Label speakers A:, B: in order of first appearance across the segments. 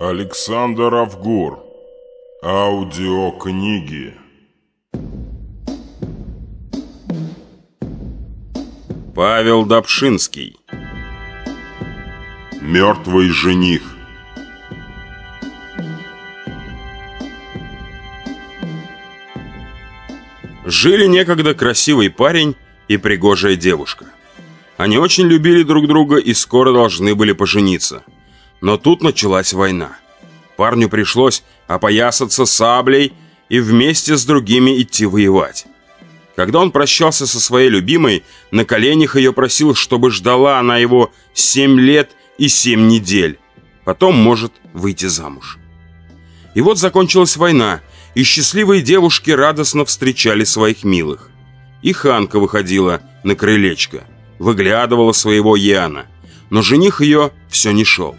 A: Александр Авгур. Аудиокниги.
B: Павел Добшинский.
A: Мертвый жених.
B: Жили некогда красивый парень и пригожая девушка. Они очень любили друг друга и скоро должны были пожениться. Но тут началась война. Парню пришлось опоясаться саблей и вместе с другими идти воевать. Когда он прощался со своей любимой, на коленях ее просил, чтобы ждала она его семь лет и семь недель. Потом может выйти замуж. И вот закончилась война, и счастливые девушки радостно встречали своих милых. И Ханка выходила на крылечко, выглядывала своего Яна, но жених ее все не шел.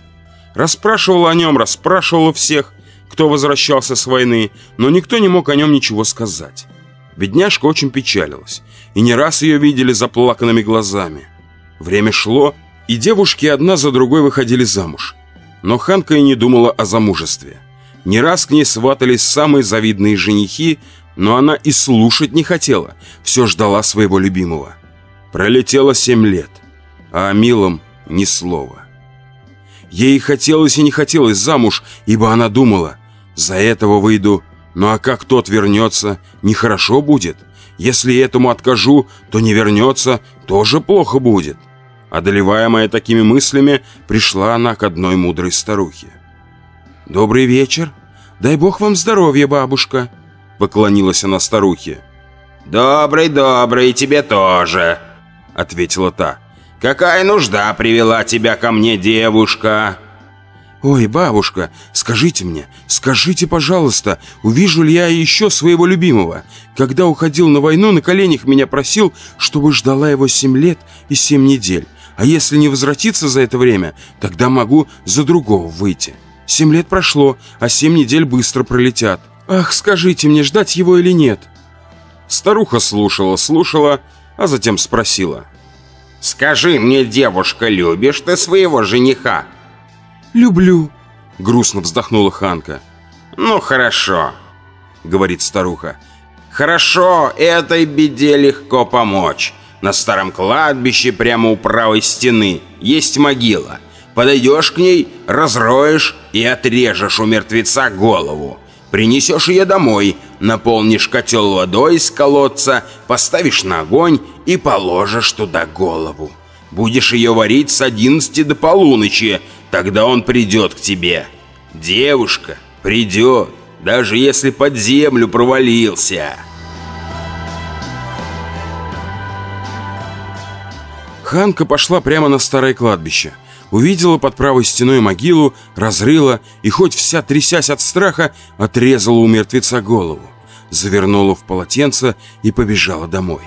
B: Расспрашивала о нем, расспрашивала всех, кто возвращался с войны, но никто не мог о нем ничего сказать. Бедняжка очень печалилась, и не раз ее видели заплаканными глазами. Время шло, и девушки одна за другой выходили замуж. Но Ханка и не думала о замужестве. Не раз к ней сватались самые завидные женихи, но она и слушать не хотела, все ждала своего любимого. Пролетело семь лет, а о милом ни слова. Ей хотелось и не хотелось замуж, ибо она думала, за этого выйду, ну а как тот вернется, нехорошо будет. Если этому откажу, то не вернется, тоже плохо будет. Одолеваемая такими мыслями, пришла она к одной мудрой старухе. «Добрый вечер. Дай бог вам здоровья, бабушка», — поклонилась она старухе.
C: «Добрый, добрый, тебе тоже», — ответила та. Какая нужда привела тебя ко мне, девушка?»
B: «Ой, бабушка, скажите мне, скажите, пожалуйста, увижу ли я еще своего любимого? Когда уходил на войну, на коленях меня просил, чтобы ждала его семь лет и семь недель. А если не возвратиться за это время, тогда могу за другого выйти. Семь лет прошло, а семь недель быстро пролетят. Ах, скажите мне, ждать его или нет?» Старуха слушала, слушала, а затем спросила.
C: Скажи мне, девушка, любишь ты своего жениха?»
B: «Люблю», — грустно вздохнула Ханка.
C: «Ну, хорошо», — говорит старуха. «Хорошо, этой беде легко помочь. На старом кладбище прямо у правой стены есть могила. Подойдешь к ней, разроешь и отрежешь у мертвеца голову. Принесешь ее домой, наполнишь котел водой из колодца, поставишь на огонь и положишь туда голову. Будешь ее варить с 11 до полуночи, тогда он придет к тебе. Девушка придет, даже если под землю провалился.
B: Ханка пошла прямо на старое кладбище – увидела под правой стеной могилу, разрыла и, хоть вся трясясь от страха, отрезала у мертвеца голову, завернула в полотенце и побежала домой.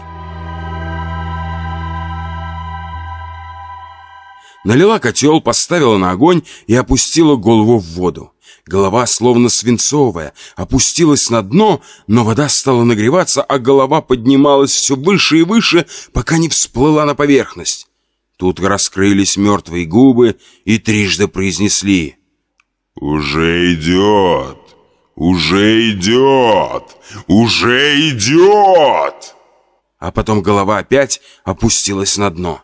B: Налила котел, поставила на огонь и опустила голову в воду. Голова, словно свинцовая, опустилась на дно, но вода стала нагреваться, а голова поднималась все выше и выше, пока не всплыла на поверхность. Тут раскрылись мертвые губы и трижды произнесли
A: «Уже идет! Уже идет! Уже идет!»
B: А потом голова опять опустилась на дно.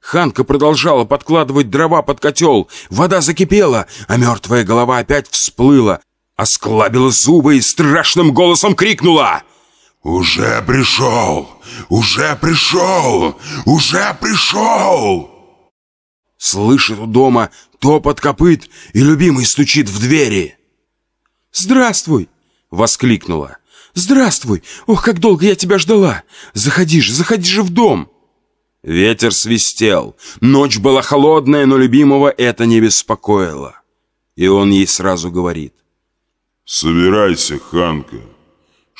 B: Ханка продолжала подкладывать дрова под котел. Вода закипела, а мертвая голова опять всплыла, осклабила зубы и страшным голосом крикнула
A: «Уже пришел! Уже пришел! Уже пришел!»
B: Слышит у дома топот копыт, и любимый стучит в двери. «Здравствуй!» — воскликнула. «Здравствуй! Ох, как долго я тебя ждала! Заходи же, заходи же в дом!» Ветер свистел. Ночь была холодная, но любимого это не беспокоило. И он ей сразу говорит.
A: «Собирайся, Ханка.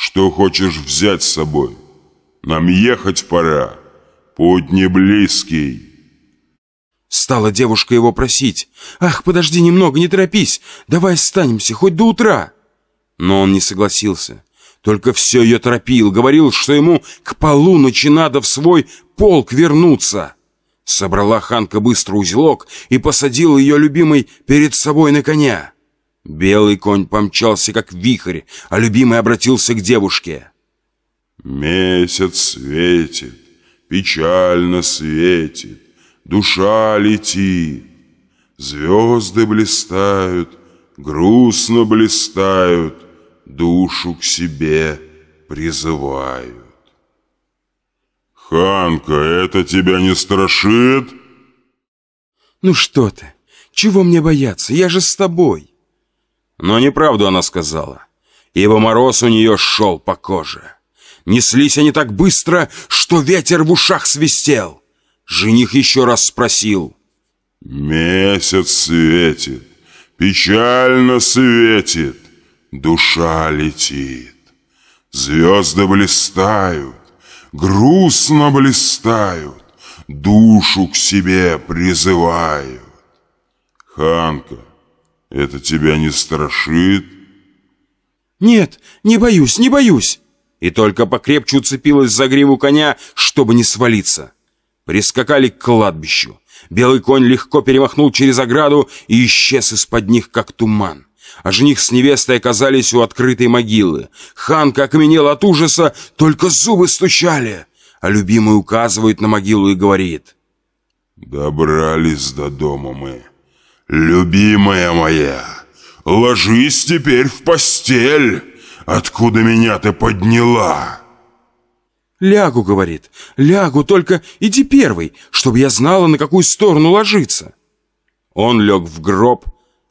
A: Что хочешь взять с собой? Нам ехать пора. Путь не близкий.
B: Стала девушка его просить. «Ах, подожди немного, не торопись. Давай останемся, хоть до утра». Но он не согласился. Только все ее торопил, говорил, что ему к полуночи надо в свой полк вернуться. Собрала Ханка быстро узелок и посадила ее любимый перед собой на коня. Белый конь помчался, как вихрь, а любимый обратился к девушке.
A: «Месяц светит, печально светит, душа летит, звезды блистают, грустно блистают, душу к себе призывают». «Ханка, это тебя не страшит?»
B: «Ну что ты, чего мне бояться, я же с тобой». Но неправду она сказала, ибо мороз у нее шел по коже. Неслись они так быстро, что ветер в ушах свистел. Жених еще раз спросил.
A: «Месяц светит, печально светит, душа летит, звезды блистают, грустно блистают, душу к себе призывают. Ханка, это тебя не страшит?
B: Нет, не боюсь, не боюсь. И только покрепче уцепилась за гриву коня, чтобы не свалиться. Прискакали к кладбищу. Белый конь легко перемахнул через ограду и исчез из-под них, как туман. А жених с невестой оказались у открытой могилы. Ханка окаменела от ужаса, только зубы стучали. А любимый указывает на могилу и говорит.
A: «Добрались до дома мы». «Любимая моя, ложись теперь в постель, откуда меня ты подняла?»
B: «Лягу, — говорит, — лягу, только иди первый, чтобы я знала, на какую сторону ложиться». Он лег в гроб,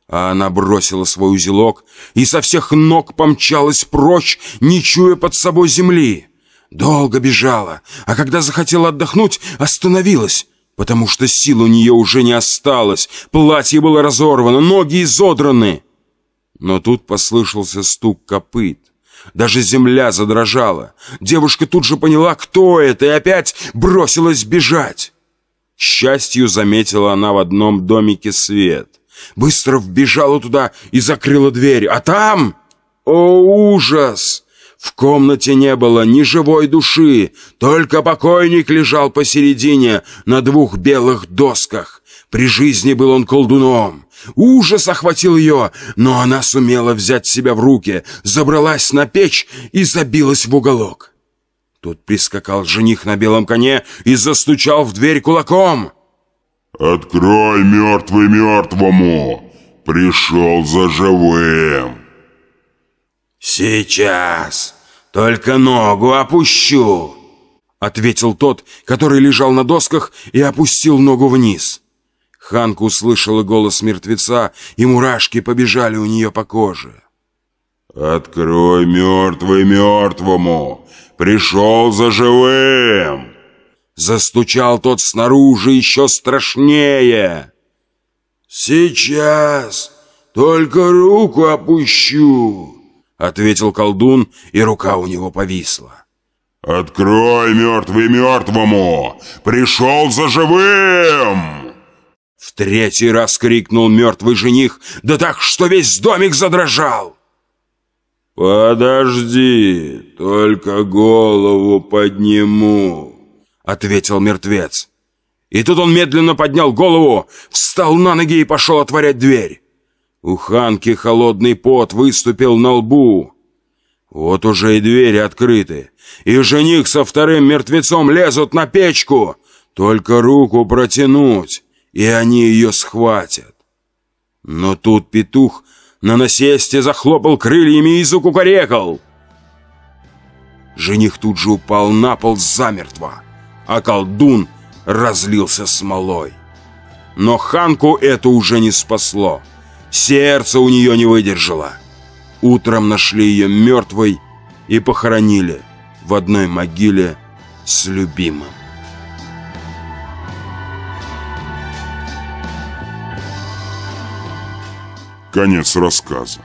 B: а она бросила свой узелок и со всех ног помчалась прочь, не чуя под собой земли. Долго бежала, а когда захотела отдохнуть, остановилась потому что сил у нее уже не осталось, платье было разорвано, ноги изодраны. Но тут послышался стук копыт. Даже земля задрожала. Девушка тут же поняла, кто это, и опять бросилась бежать. К счастью, заметила она в одном домике свет. Быстро вбежала туда и закрыла дверь. А там... О, ужас! В комнате не было ни живой души, только покойник лежал посередине на двух белых досках. При жизни был он колдуном. Ужас охватил ее, но она сумела взять себя в руки, забралась на печь и забилась в уголок. Тут прискакал жених на белом коне и застучал в дверь кулаком.
A: «Открой, мертвый мертвому! Пришел за живым!»
C: «Сейчас! Только ногу опущу!»
B: Ответил тот, который лежал на досках и опустил ногу вниз. Ханка услышала голос мертвеца, и мурашки побежали у нее по коже.
A: «Открой, мертвый мертвому! Пришел за живым!»
B: Застучал тот снаружи еще страшнее.
C: «Сейчас! Только руку опущу!»
B: Ответил колдун, и рука у него повисла.
A: «Открой, мертвый мертвому! Пришел за живым!»
B: В третий раз крикнул мертвый жених, да так, что весь домик задрожал.
C: «Подожди, только голову подниму», —
B: ответил мертвец. И тут он медленно поднял голову, встал на ноги и пошел отворять дверь. У Ханки холодный пот выступил на лбу. Вот уже и двери открыты, и жених со вторым мертвецом лезут на печку. Только руку протянуть, и они ее схватят. Но тут петух на насесте захлопал крыльями и закукарекал. Жених тут же упал на пол замертво, а колдун разлился смолой. Но Ханку это уже не спасло. Сердце у нее не выдержало. Утром нашли ее мертвой и похоронили в одной могиле с любимым.
A: Конец рассказа.